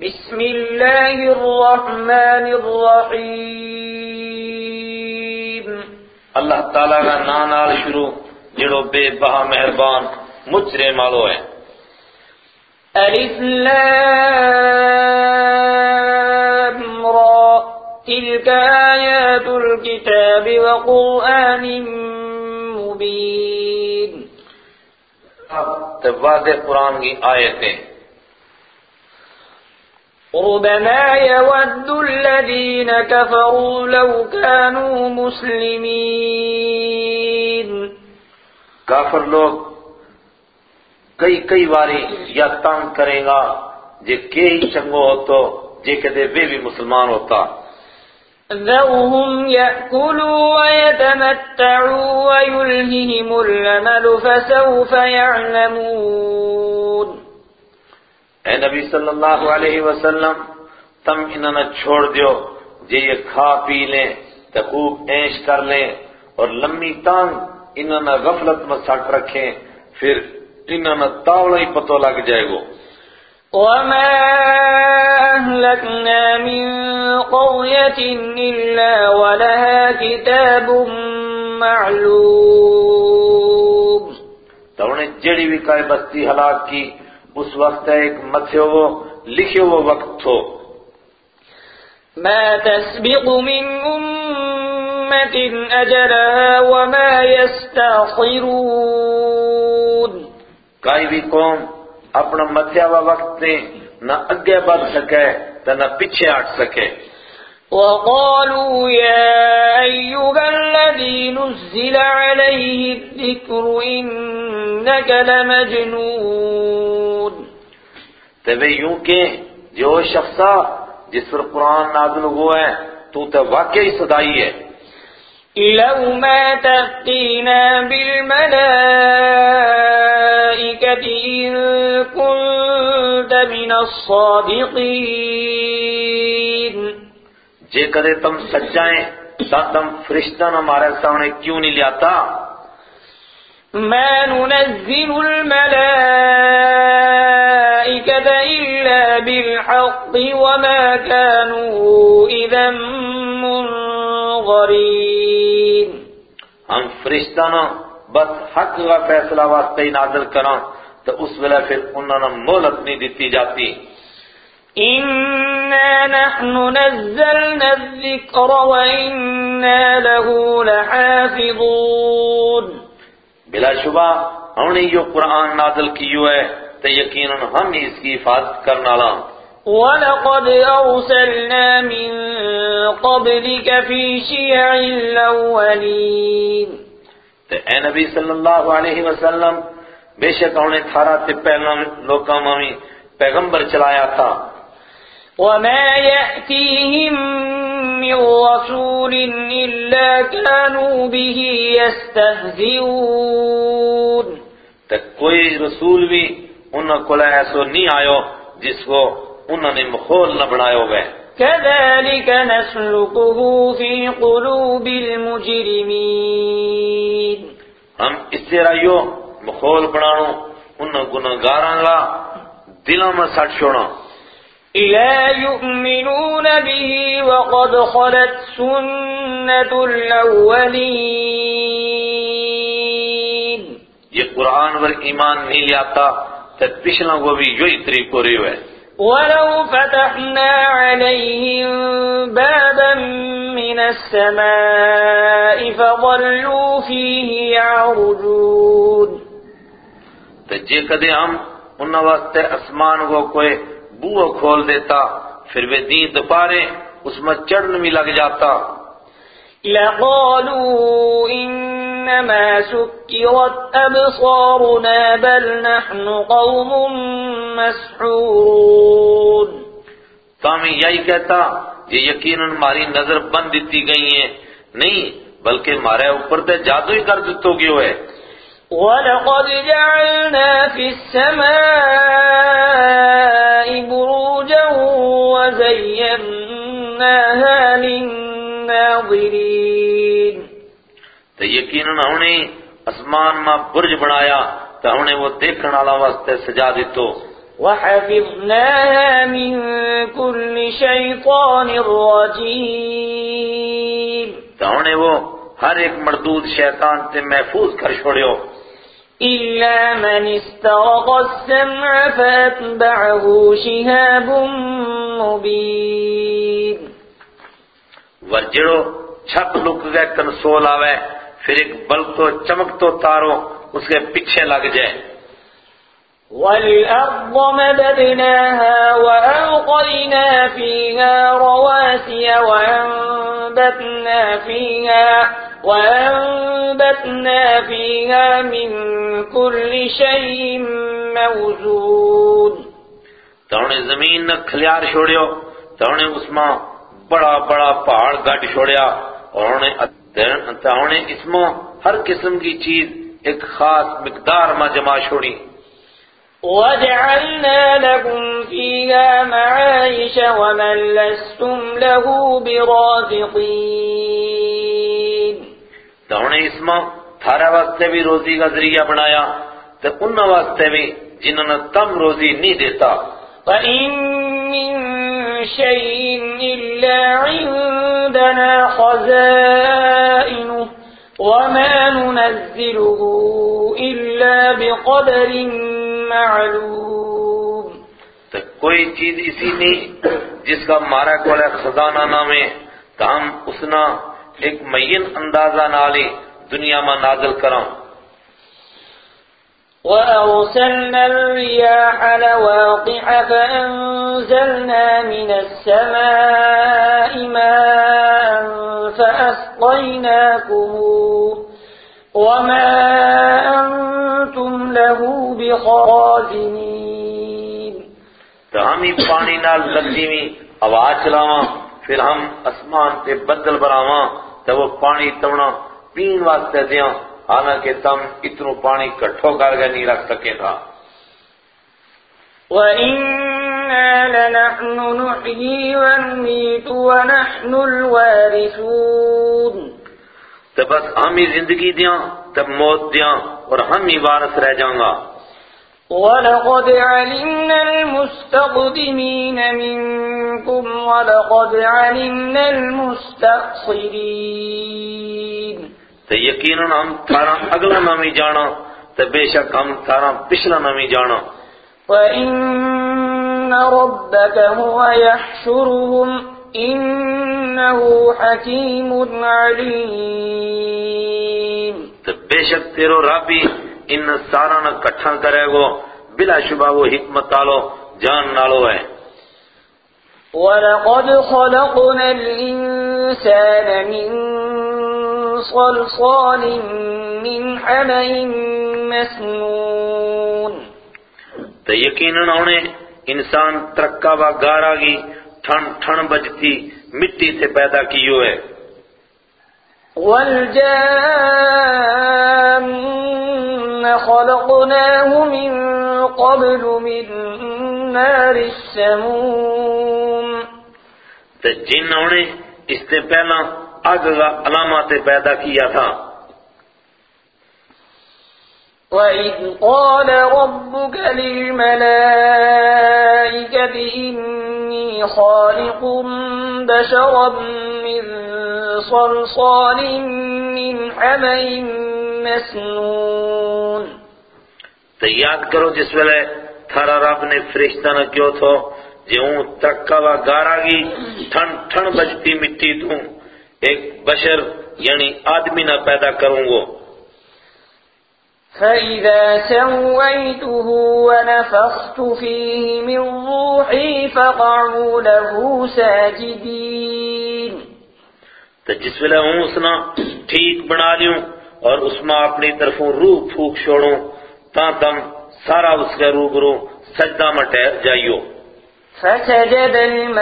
بسم الله الرحمن الرحيم. اللہ تعالیٰ کا نا نال شروع جڑو بے بہا مہربان مجرے مالو ہے۔ ألف لام را تلك آيات الكتاب وقرآن مبين تو واضح قرآن کی آیتیں۔ ربما يود الذين كفروا لو كانوا مسلمين. کافر لوگ کئی کئی باری یا تنگ کریں گا جے کے ہی چنگو ہو تو جے کدے بے بھی مسلمان ہوتا۔ ذرهم يأكلوا ويتمتعوا ويلههم الأمل فسوف يعلمون. اے نبی صلی اللہ علیہ وسلم تم انہوں نے چھوڑ دیو جے یہ کھا پی لیں تو خوب عیش کر لیں اور لمبی تانگ انہوں نے غفلت میں سٹ رکھیں پھر انہوں نے تاوڑا ہی پتو لگ جائے گو۔ وما أهلكنا من قرية إلا ولها كتاب معلوم۔ تو انہیں جڑی بھی کائے بستی ہلاک کی اس وقت ایک متھے وہ لکھے وہ وقت تھو۔ ما تسبق من أمة أجلها وما يستأخرون۔ کائی بھی قوم اپنا متھیا ہوا وقت نے نہ اگے بڑھ سکے تو نہ پیچھے ہٹ سکے۔ وقالوا يا أيها الذي نزل عليه الذكر إنك لمجنون۔ تو وہ یوں کہ جو شخصا جس پر قرآن نازل ہوا ہے تو تو واقعی صدائی ہے. لو ما تأتينا بالملائكة إن كنت من الصادقين جے کدے تم سچائیں تا تم فرشتہ نہ ہمارے سامنے کیوں نہیں لاتا ما ننزل الملائكة إلا بالحق وما كانوا إذا منظرين ہم فرشتہ نہ بس حق کا فیصلہ واسطے ہی نازل کراں تو اس ویلے پھر انہوں نے مہلت نہیں دیتی جاتی۔ إنا نحن نزلنا الذكر وإنا له لحافظون بلا شبہ ہم نے یہ قرآن نازل کیو ہے۔ تو یقیناً ہم اس کی حفاظت کرنا لا ولقد أرسلنا من قبلك في شيع الأولين۔ تو اے نبی صلی اللہ علیہ وسلم بے شک نے تھارا تے پہلا لوکاں میں پیغمبر چلایا تھا۔ وما يأتيهم من رسول إلا كانوا به يستهزئون۔ تو کوئی رسول بھی انہوں کو ایسو نہیں آیو جس کو انہوں نے مخول نہ بنایو گئے كذلك نسلكه في قلوب المجرمين ہم اس سے رائیو مخول بنانو انہوں گناہگاراں گا دلوں میں سٹ چھوڑا لا يؤمنون به وقد خلت سنة الأولين یہ قرآن پر ایمان نہیں لاتا تو پچھلا وہ بھی یہی طریقہ رہی ہے ولو فتحنا عليهم بابا من السماء فظلوا فيه يعرجون۔ تو جے کدے ہم ان واسطے اسمان کو کوئی بوہ کھول دیتا پھر وہ دین دوپارے اس میں چڑھن بھی لگ جاتا۔ لقالوا إنما سكرت أبصارنا بل نحن قوم مسحورون تو ہمیں یہی کہتا یہ یقیناً ہماری نظر بند دیتی گئی ہیں۔ نہیں بلکہ ہمارے اوپر تے جادو ہی کر دیتو گئے ہوئے۔ ولقد جعلنا في السماء بروجا وزيناها للناظرين تو یقیناً نے اسمان میں برج بنایا تو نے وہ دیکھنے والا واسطے سجا دیتو وحفظناها من كل شيطان رجيم۔ تو انہیں وہ ہر ایک مردود شیطان سے محفوظ کر چھوڑیو۔ إلا من استرق السمع فأتبعه شهاب مبين۔ ور جڑو چھپ لک گئے کنسول آوے۔ پھر ایک بلک تو چمک تو تارو اس کے پیچھے لگ جائے۔ والأرض مددناها وألقينا فيها رواسي وأنبتنا فيها وأنبتنا فيها من كل شيء موجود تو انہیں زمین نہ کھلیار چھوڑیو تو انہیں اس میں بڑا بڑا پہاڑ گٹ چھوڑیا اور انہیں تو انہیں اس میں ہر قسم کی چیز ایک خاص مقدار میں جمع چھوڑی وجعلنا لكم فيها معايش ومن لستم له برازقين۔ تو انہیں اس میں تھارا واسطے بھی روزی کا ذریعہ بنایا تو ان واسطے بھی جنہوں نے تم روزی نہیں دیتا۔ وإن من شيء إلا عندنا خزائنه وما ننزله إلا بقدر معلوم. تو کوئی چیز اسی نہیں جس کا مارا کولا خزانہ نامے تو ہم اسنا ایک مین اندازہ نالے دنیا میں نازل کراؤں۔ وأرسلنا الرياح لواقع فأنزلنا من السماء ماء فأسقيناكموه وما أنتم له بخازنين تو ہم ہی پانی نال لگی ہوئی آواز چلاواں، پھر ہم اسمان تے بدل براواں تو وہ پانی توڑا پین واسطے دیاں۔ حالانکہ تم اتنو پانی کٹھو کر کے نہیں رکھ سکے تھا۔ وَإِنَّا لَنَحْنُ نُحْيِي وَنُمِيتُ وَنَحْنُ الْوَارِثُونَ۔ تو بس ہم ہی زندگی دیاں تب موت دیاں اور ہم ہی وارث رہ جاؤں گا۔ وَلَقَدْ عَلِمْنَا الْمُسْتَقْدِمِينَ مِنكُمْ وَلَقَدْ عَلِمْنَا الْمُسْتَأْخِرِينَ۔ تو یقیناً ہم تھارا اگلا نامی جانا تو بے شک ہم تھارا پچھلا نامی جانا۔ وَإِنَّ رَبَّكَ هُوَ يَحْشُرُهُمْ إِنَّهُ حَكِيمٌ عَلِيمٌ۔ تو بے شک تیرو رابی ان سارا نہ کٹھا کرے گو بلا شبہ وہ حکمت آلو جان نالو ہے۔ وَلَقَدْ خَلَقْنَا الْإِنسَانَ مِنْ صَلْصَالٍ مِنْ حَمَإٍ مَسْنُونٍ. تو یقیناً انہیں انسان ترکا و گارا گی ٹھن ٹھن بجتی مٹی سے پیدا کیو ہے وَالْجَانَّ خَلَقْنَاهُ مِنْ قَبْلُ مِنْ نَارِ السَّمُومِ. تو جن انہیں اس سے پہلا آگ علامات پیدا کیا تھا۔ وَإِذْ قَالَ رَبُّكَ لِلْمَلَائِكَةِ إِنِّي خَالِقٌ بَشَرًا مِّن صَلْصَالٍ مِّنْ حَمَإٍ مَّسْنُونٍ۔ تو یاد کرو جس ویلے تھارا رب نے فرشتہ نہ کیوں تھو جے ہوں ترکا و گارا گی ٹھن ٹھن بجتی مٹی توں ایک بشر یعنی آدمی نہ پیدا کروں گو۔ فَإِذَا سَوَّيْتُهُ وَنَفَخْتُ فِيهِ مِنْ رُوحِي فَقَعُوا لَهُ سَاجِدِينَ۔ تو جس ویلے ہوں اسنا ٹھیک بنا لیوں اور اس میں اپنی طرفوں روح پھوک چھوڑوں تا تم سارا اس کے روبرو سجدہ میں ٹھہر جائیو۔ فسجد الملائكة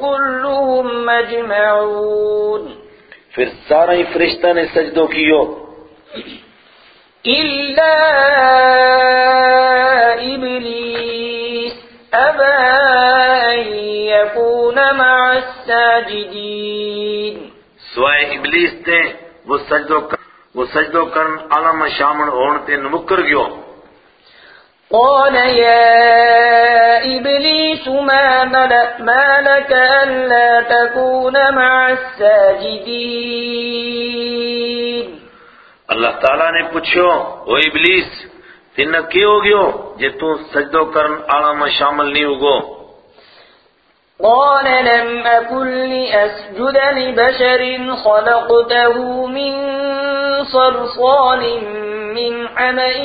كلهم أجمعون. پھر سارا ہی فرشتہ نے سجدو کیو إلا إبليس أبى أن يكون مع الساجدين. سوائے ابلیس تے وہ سجدو کر وہ سجدو کرن عالم شامن ہون تے نمکر گیو قال يا إبليس ما, ما لك ألا تكون مع الساجدين؟ اللہ تعالیٰ نے پوچھو او ابلیس تین کی ہو گیو جے تو سجدو کرن آڑا میں شامل نہیں ہوگو؟ قال لم أكن لأسجد لبشر خلقته من صلصال من حمأ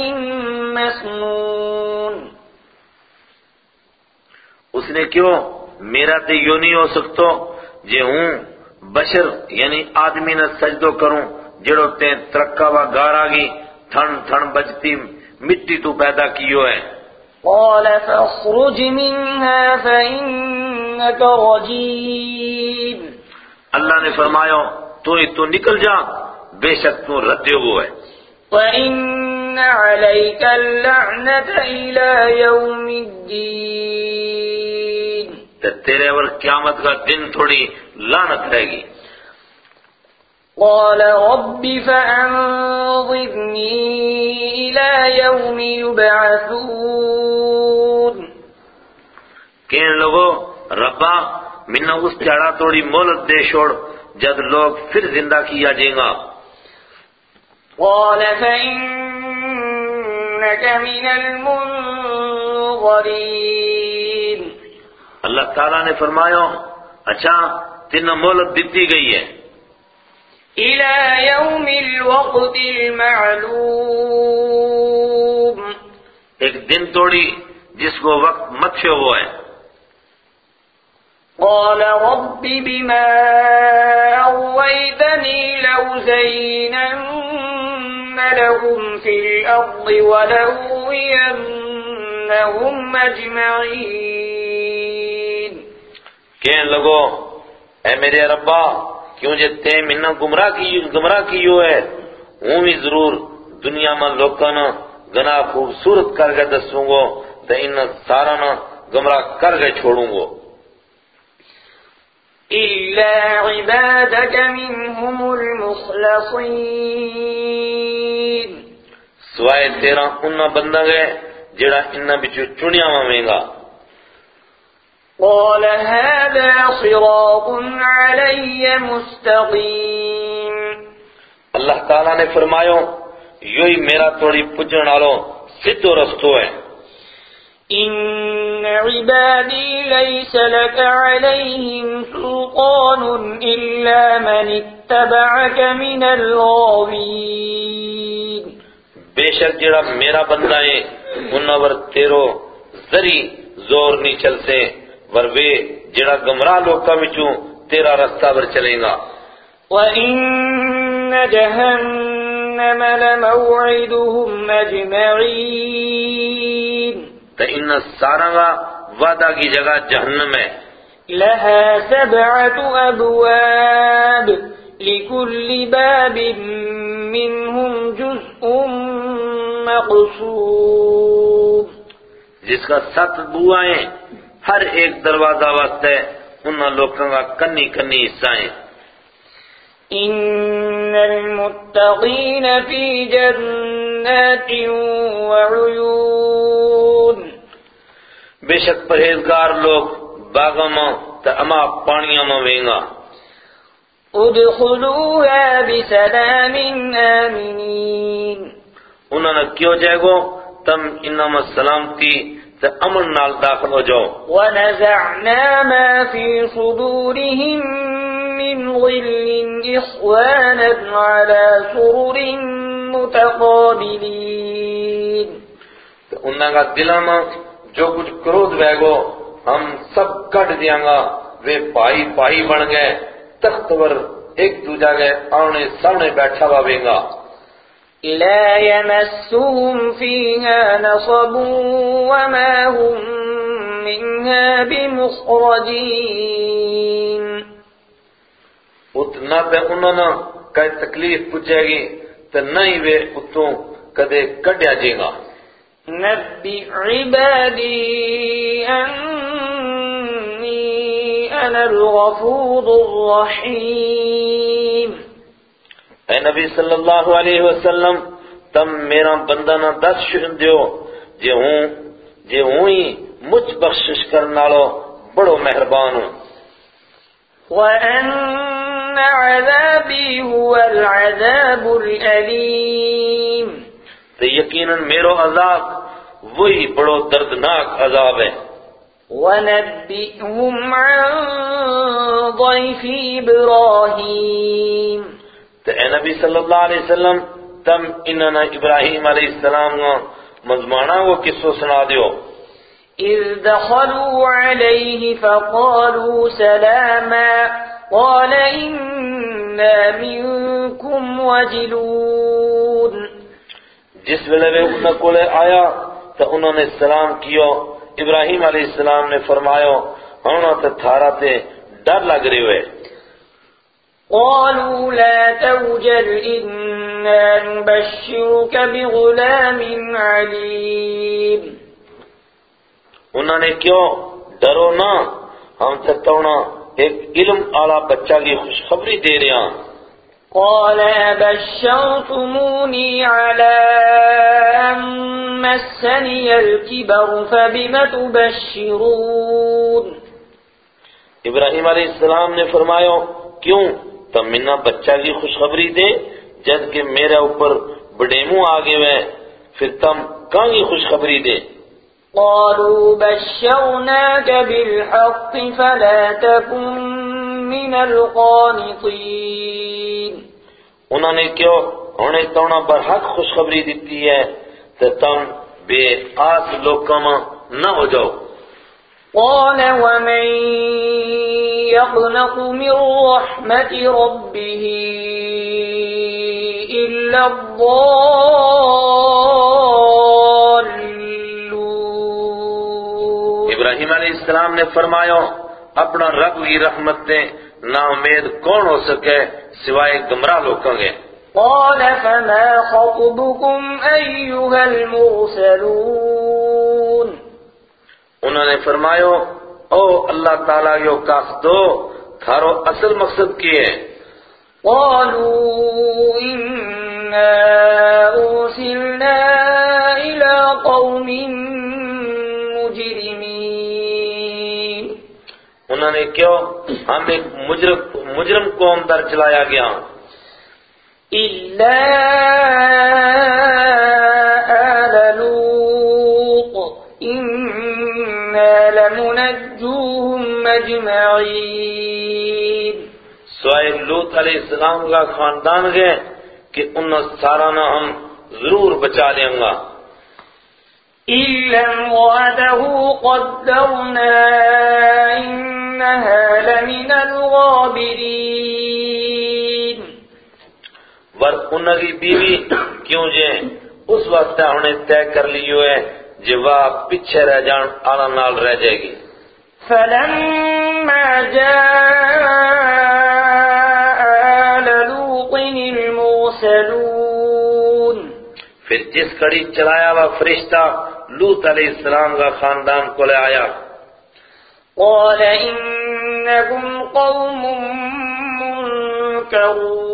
مسنون۔ اس نے کیوں؟ میرا تے یوں نہیں ہو سکتو جے ہوں بشر یعنی آدمی نہ سجدو کروں جڑو تے ترکا وا گار آگی تھن تھن بجتی مٹی تو پیدا کیو ہے۔ قال فاخرج منها فإنك رجيم۔ اللہ نے فرمایا تو ہی تو نکل جا بے شک تو ردے ہوئے۔ وإن عليك اللعنة إلى يوم الدين. تیرے ور قیامت کا دن تھوڑی لعنت رہے گی قال رب فأنظرني إلى يوم يبعثون. کہنے لوگو ربا منہ اس چڑھا توڑی مولت دے چھوڑ جد لوگ پھر زندہ کیا جائیں گا۔ قال فإنك من المنظرين. اللہ تعالیٰ نے فرمایا اچھا تین مولت دیتی گئی ہے۔ إلى يوم الوقت المعلوم. ایک دن توڑی جس کو وقت مت ہوا ہے۔ قال رب بما أغويتني لأزينن لهم في الأرض ولأغوينهم أجمعين. کہنے لگو اے میرے ربا کیوں جے تے منہ گمراہ کی گمراہ کیو ہے؟ ہوں بھی ضرور دنیا میں لوکاں نا گنا خوبصورت کر کے دسوں گو تے ان سارا نا گمراہ کر کے چھوڑوں گو۔ إلا عبادك منهم المخلصين. سوائے تیرا انہا بندہ گئے جڑا انہا بچو چنیا میں گا۔ قال هذا صراط علي مستقيم۔ اللہ تعالیٰ نے فرمایا یہی میرا توڑی پجن والو سدھو رستو ہے۔ إن عبادي ليس لك عليهم سلطان إلا من اتبعك من الغاوين بے شک جڑا میرا بندہ ہے انہا ور تیرو ذری زور نہیں چلتے ور وے جڑا گمراہ لوکا بچوں تیرا رستہ ور چلیں گا۔ وإن جهنم لموعدهم أجمعين۔ تو ان سارا کا وعدہ کی جگہ جہنم ہے۔ لها سبعة أبواب لكل باب منهم جزء مقصود۔ جس کا ست بوائیں ہر ایک دروازہ واسطے انہاں لوکاں کا کنی کنی حصہ ہیں۔ إن المتقين في جنات وعيون بے شک پرہیزگار لوگ باغوں میں تو اما پانیاں میں وینگا۔ ادخلوها بسلام آمنين انہوں نے کیوں جائے گو؟ تم انہوں میں سلامتی تو امن نال داخل ہو جاؤ۔ ونزعنا ما في صدورهم من غل إخوانا على سرر متقابلين۔ تو انہوں کا میں جو کچھ کرود بہ گو ہم سب کٹ دیاں گا وہ پائی پائی بن گئے۔ تخت ور ایک دوجہ گئے آنے سامنے بیٹھا ہوا وینگا لا يمسهم فيها نصب وما هم منها بمخرجين۔ اتنا پہ انہوں نے کئی تکلیف پوچھے گی تو نہیں وہ اتوں کدے کڈیا جے گا۔ نبئ عبادي أني أنا الغفور الرحيم. اے نبی صلی اللہ علیہ وسلم تم میرا بندہ نہ دس شن دیو جے ہوں جے ہوں ہی مجھ بخشش کرنالو بڑو مہربان ہوں۔ وأن عذابي هو العذاب الأليم. تو یقیناً میرو عذاب وہی بڑو دردناک عذاب ہے۔ ونبئهم عن ضيف إبراهيم. تو اے نبی صلی اللہ علیہ وسلم تم انہاں ابراہیم علیہ السلام کا مضمانہ وہ قصو سنا دیو۔ إذ دخلوا عليه فقالوا سلاما قال إنا منكم وجلون. جس ویلے وہ کو آیا تو انہوں نے سلام کیو۔ ابراہیم علیہ السلام نے فرمایا ہونا تو تھارا تے ڈر لگ رہے ہوئے۔ قالوا لا توجل إنا نبشرك بغلام عليم انہوں نے کیوں؟ ڈرو نہ ہم سے تونا ایک علم آلا بچہ کی خوشخبری دے رہے ہیں قال أبشرتموني على أن مسني الكبر فبم تبشرون؟ ابراہیم علیہ السلام نے فرمایا کیوں؟ تم منا بچہ کی خوشخبری دے جد کہ میرے اوپر بڑیمو آگے ہوئے پھر تم کہاں کی خوشخبری دے؟ قالوا بشرناك بالحق فلا تكن من القانطين انہوں نے کیوں انہیں تونا برحق خوشخبری دیتی ہے۔ تو تم بے آس لوکم نہ ہو جاؤ۔ قال ومن يقنط من رحمة ربه إلا الضالون۔ ابراہیم علیہ السلام نے فرمایا اپنا رب کی رحمت نا امید کون ہو سکے سوائے گمراہ لوگوں کے قال فما خطبكم أيها المرسلون؟ انہوں نے فرمایا او اللہ تعالیٰ یو کاف دو تھارو اصل مقصد کیے قالوا إنا أرسلنا إلى قوم مجرمين. انہوں نے کیوں ہم ایک مجرم مجرم قوم در چلایا گیا۔ إلا آل لوط. إنا لمنجوهم أجمعين. سوائے لوت علیہ السلام کا خاندان گئے کہ انہوں سارا نہ ہم ضرور بچا لیں گا۔ إلا امرأته قدرنا إنها لمن الغابرين. ور انہوں کی بیوی کیوں جے؟ اس وقت انہیں طے کر لیو ہے جو وہ پیچھے رہ جان آنا نال رہ جائے گی۔ فلما جاء آل لوط المرسلون۔ پھر جس کڑی چلایا ہوا فرشتہ لوت علیہ السلام کا خاندان کو لے آیا۔ قال إنكم قوم منكرون۔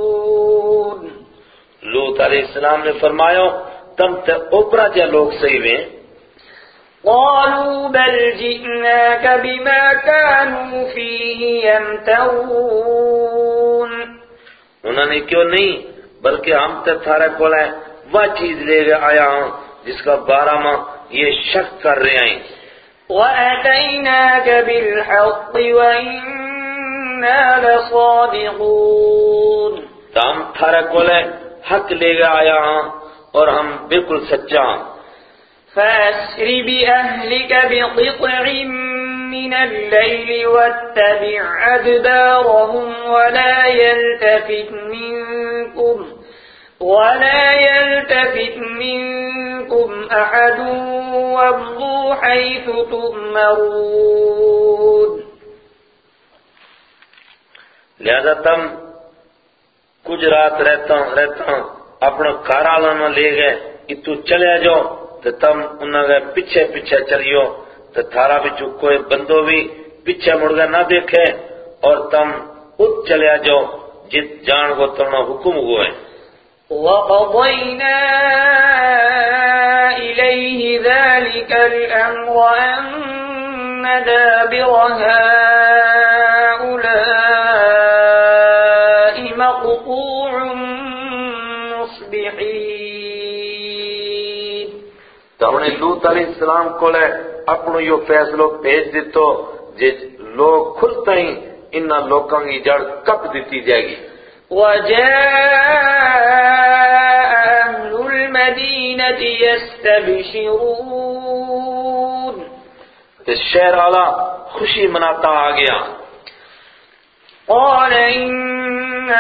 لوت علیہ السلام نے فرمایا تم تے اوپرا جا لوگ صحیح ہیں قالوا بل جئناك بما كانوا فيه يمترون۔ انہوں نے کیوں نہیں بلکہ ہم تے تھارے کو لے وہ چیز لے گئے آیا ہوں جس کا بارہ ماہ یہ شک کر رہے ہیں۔ وأتيناك بالحق وإنا لصادقون۔ تو ہم تھارے کو لے حق لے گئے آیا اور ہم بالکل سچا فأسر بأهلك بقطع من الليل واتبع أدبارهم ولا يلتفت منكم ولا يلتفت منكم أحد وامضوا حيث تؤمرون۔ لہذا تم کچھ رات رہتا ہوں رہتا ہوں اپنا کارا لانا لے گئے کہ تو چلے جاؤ تو تم انہوں گئے پیچھے پیچھے چلیو تو تھارا بھی جو کوئی بندو بھی پیچھے مڑ گئے نہ دیکھے، اور تم خود چلے جاؤ جت جان کو تم حکم ہوئے۔ وقضينا إليه ذلك ذلك الأمر أن دابر انہیں لوت علیہ السلام کو لے اپنو یہ فیصلو بھیج دیتو جے لوگ کھلتا ہی انہا لوکاں کی جڑ کپ دیتی جائے گی۔ وجاء أهل المدينة يستبشرون۔ تو شہر والا خوشی مناتا آ گیا۔ قال إن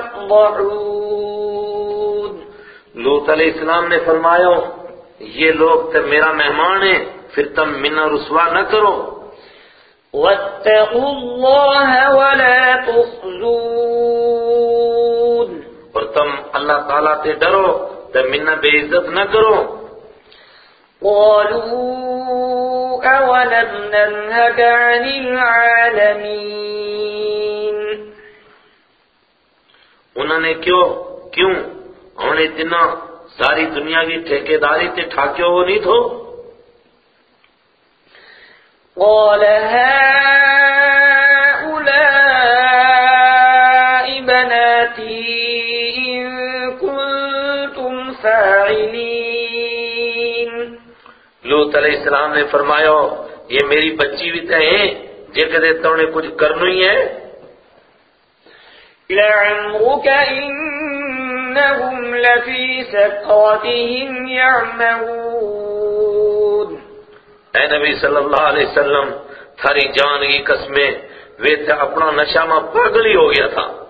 تفضحون لوت علیہ السلام نے فرمایا یہ لوگ تو میرا مہمان ہیں پھر تم منا رسوا نہ کرو۔ واتقوا الله ولا تخزون۔ اور تم اللہ تعالیٰ سے ڈرو تو منا بے عزت نہ کرو۔ قالوا أولم ننهك عن العالمين۔ انہوں نے کیوں کیوں؟ انہوں نے اتنا ساری دنیا کی ٹھیکیداری سے ٹھاکیو ہو نہیں تھو؟ قال هؤلاء بناتي إن كنتم فاعلين. لوت علیہ السلام نے فرمایا یہ میری بچی بھی ہیں جے کدے تو نے کچھ کرنا ہی ہے؟ لعمرك إنهم لفي سكرتهم يعمهون. اے نبی صلی اللہ علیہ وسلم تھاری جان کی قسمیں وہ تھے اپنا نشہ میں پاگل ہی ہو گیا تھا۔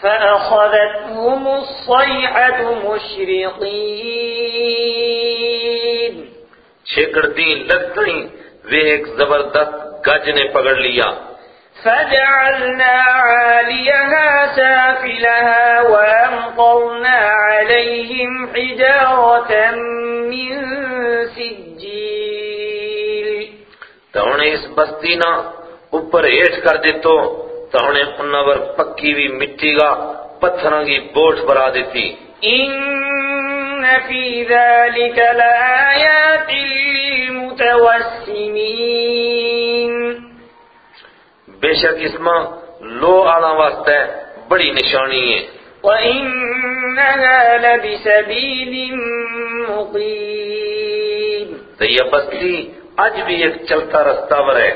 فأخذتهم الصيحة مشرقين. چھکڑتی لگتی وہ ایک زبردست گج نے پکڑ لیا۔ فجعلنا عاليها سافلها وأمطرنا عليهم حجارة من سجيل. تو انہیں اس بستی نہ اوپر ہیٹ کر دیتو تو انہیں انہاں پر پکی ہوئی مٹی کا پتھراں کی بوٹ برا دیتی۔ إن في ذلك لآيات للمتوسمين. بے شک اس میں لو آنا واسطے بڑی نشانی ہے۔ وإنها لبسبيل مقيم۔ تو یہ بستی آج بھی ایک چلتا رستہ ور ہے۔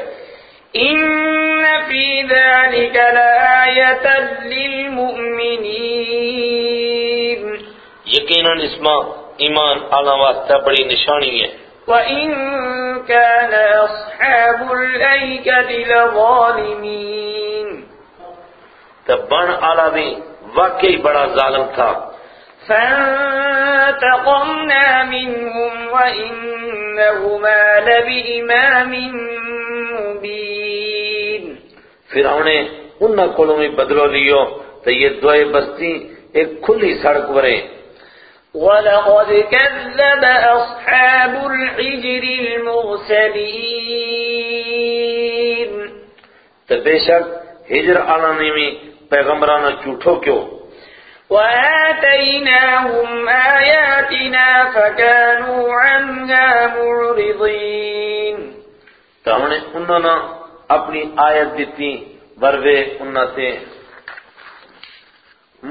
إن في ذلك لآية للمؤمنين۔ یقیناً اس میں ایمان آنا واسطہ بڑی نشانی ہے۔ وإن كان أصحاب الأيكة لظالمين تو بن آلا بھی واقعی بڑا ظالم تھا۔ فانتقمنا منهم وإنهما لبإمام مبين۔ پھر انہیں انہاں کولوں میں بدلو لیو تو یہ دوئے بستی ایک کھلی سڑک ورے ولقد كذب أصحاب الحجر المرسلين. تو بے شک ہجر آلانے میں پیغمبرانہ جھوٹو کیوں؟ وآتيناهم آياتنا فكانوا عنها معرضين. تو ہم نے انہوں نے اپنی آیت دیتی وروے انہوں سے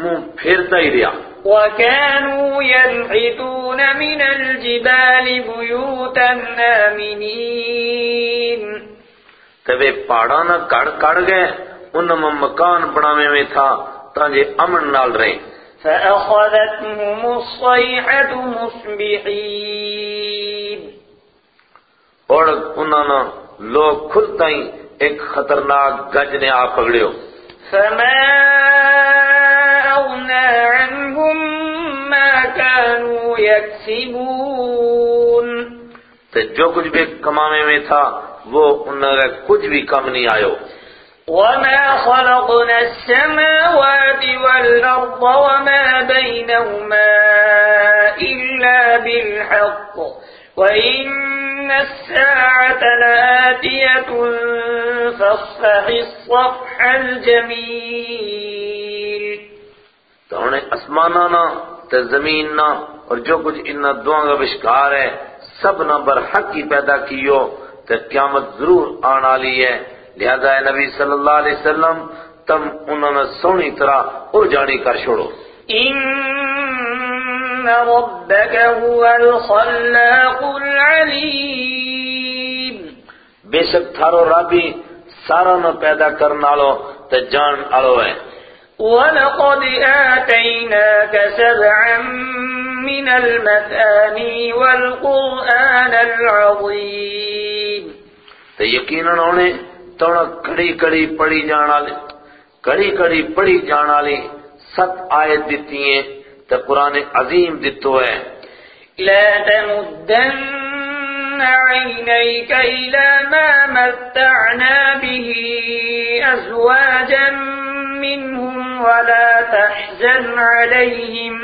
منہ پھیرتا ہی رہا۔ وكانوا ينحتون من الجبال بيوتا آمنين۔ تبے پہاڑاں نہ کڑ کڑ گئے ان میں مکان بناوے میں تھا تاکہ امن نال رہے فأخذتهم الصيحة مصبحين۔ اور انہوں نے لوگ کھلتا ہی ایک خطرناک گج نے آ پکڑیو فما عنهم ما كانوا يكسبون تو جو کچھ بھی کماوے میں تھا وہ انہوں نے کچھ بھی کم نہیں آئو وما خلقنا السماوات والأرض وما بينهما إلا بالحق وإن الساعة لآتية فاصفح الصفح الجميل تو انہیں اسمانانا تے زمین نہ اور جو کچھ ان دعا کا بشکار ہے سب نہ برحق کی پیدا کیو تے قیامت ضرور آن والی ہے۔ لہذا اے نبی صلی اللہ علیہ وسلم تم انہوں نے سونی طرح او جانی کر چھوڑو۔ ان ربك هو الخلاق العليم بے شک تھارو رابی سارا نہ پیدا کرنا لو تے جان آلو ہے۔ وَلَقَدْ آتَيْنَاكَ سَبْعًا مِّنَ الْمَثَانِي وَالْقُرْآنَ الْعَظِيمِ تو یقیناً انہیں توڑا کڑی کڑی پڑی جانا لے کڑی کڑی پڑی جانا لے ست آیت دیتی ہیں تو قرآن عظیم دیتو ہے۔ لا تمدن عينيك إلى ما متعنا به أزواجا منهم ولا تحزن عليهم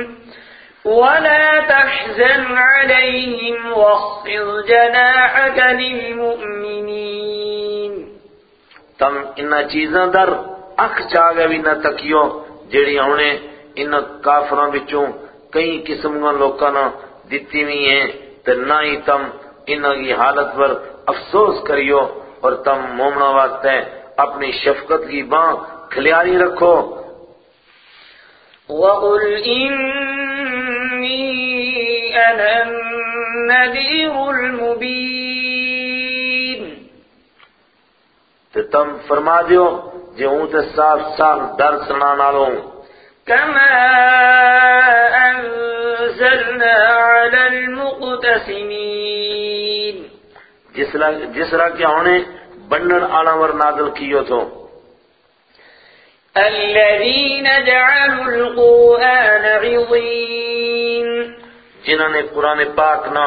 ولا تحزن عليهم واخفض جناحك للمؤمنين. تم انہ چیزاں در اکھ چاگے بھی نہ تکیو، جیڑی انہیں ان کافروں بچوں کئی قسم کا لوکاں نہ دیتی ہوئی ہیں تو نہ ہی تم ان کی حالت پر افسوس کریو، اور تم مومنا واسطے اپنی شفقت کی باں کھلیاری رکھو۔ وقل إني أنا النذير المبين۔ تو تم فرما دیو جو ہوں تے صاف صاف در سنانا لوں۔ كما أنزلنا على المقتسمين۔ جس طرح کہ انہیں بنن آلاور نازل کیو تھو۔ الذين جعلوا القرآن عظيم جنہوں نے قرآن پاک نہ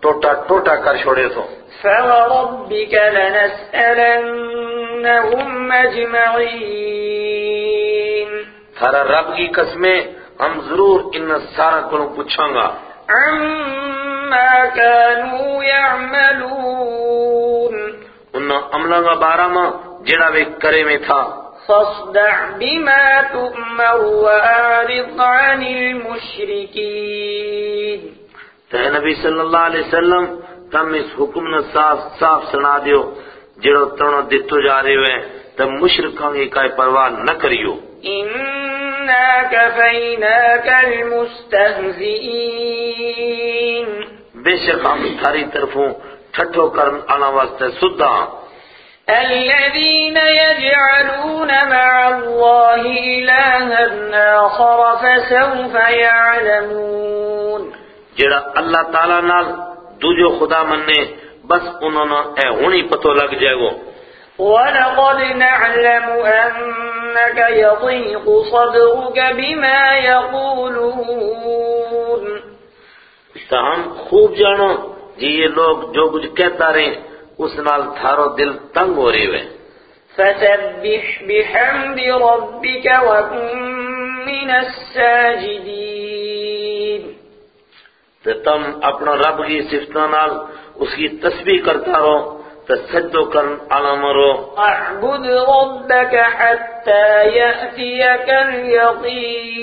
ٹوٹا ٹوٹا کر چھوڑے تھو فوربك لنسألنهم أجمعين تھارا رب کی قسمیں ہم ضرور ان سارا کو پوچھاں گا۔ عما كانوا يعملون ان عملوں کا بارہ میں جڑا وہ کرے میں تھا۔ فاصدع بما تؤمر وأعرض عن المشركين. تو اے نبی صلی اللہ علیہ وسلم تم اس حکم نے صاف صاف سنا دیو جڑو تنو دتو جا رہے ہوئے تم مشرکاں کی کائے پرواہ نہ کریو۔ إنا كفيناك المستهزئين. بے شک ہم تھاری طرفوں ٹھٹھو کرن آنا واسطے سدھا الذين يجعلون مع الله إلها آخر فسوف يعلمون. جڑا اللہ تعالیٰ نال دوجو خدا مننے بس انہوں نے اے ہونی پتو لگ جائے گو۔ ولقد نعلم أنك يضيق صدرك بما يقولون. تو ہم خوب جانو جی یہ لوگ جو کچھ کہتا رہے اس نال تھارو دل تنگ ہو رہے ہوئے۔ فسبح بحمد ربك وكن من الساجدين تو تم اپنا رب کی صفتوں نال اس کی تسبیح کرتا رہو تو سجدو کرن علم رو اعبد ربك حتى يأتيك اليقين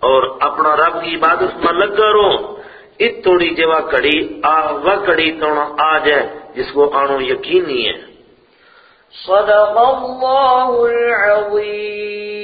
اور اپنا رب کی عبادت میں لگا رہو ات توڑی جوا کڑی آ و کڑی توڑا آ جائے جس کو آنو یقین نہیں ہے صدق اللہ العظیم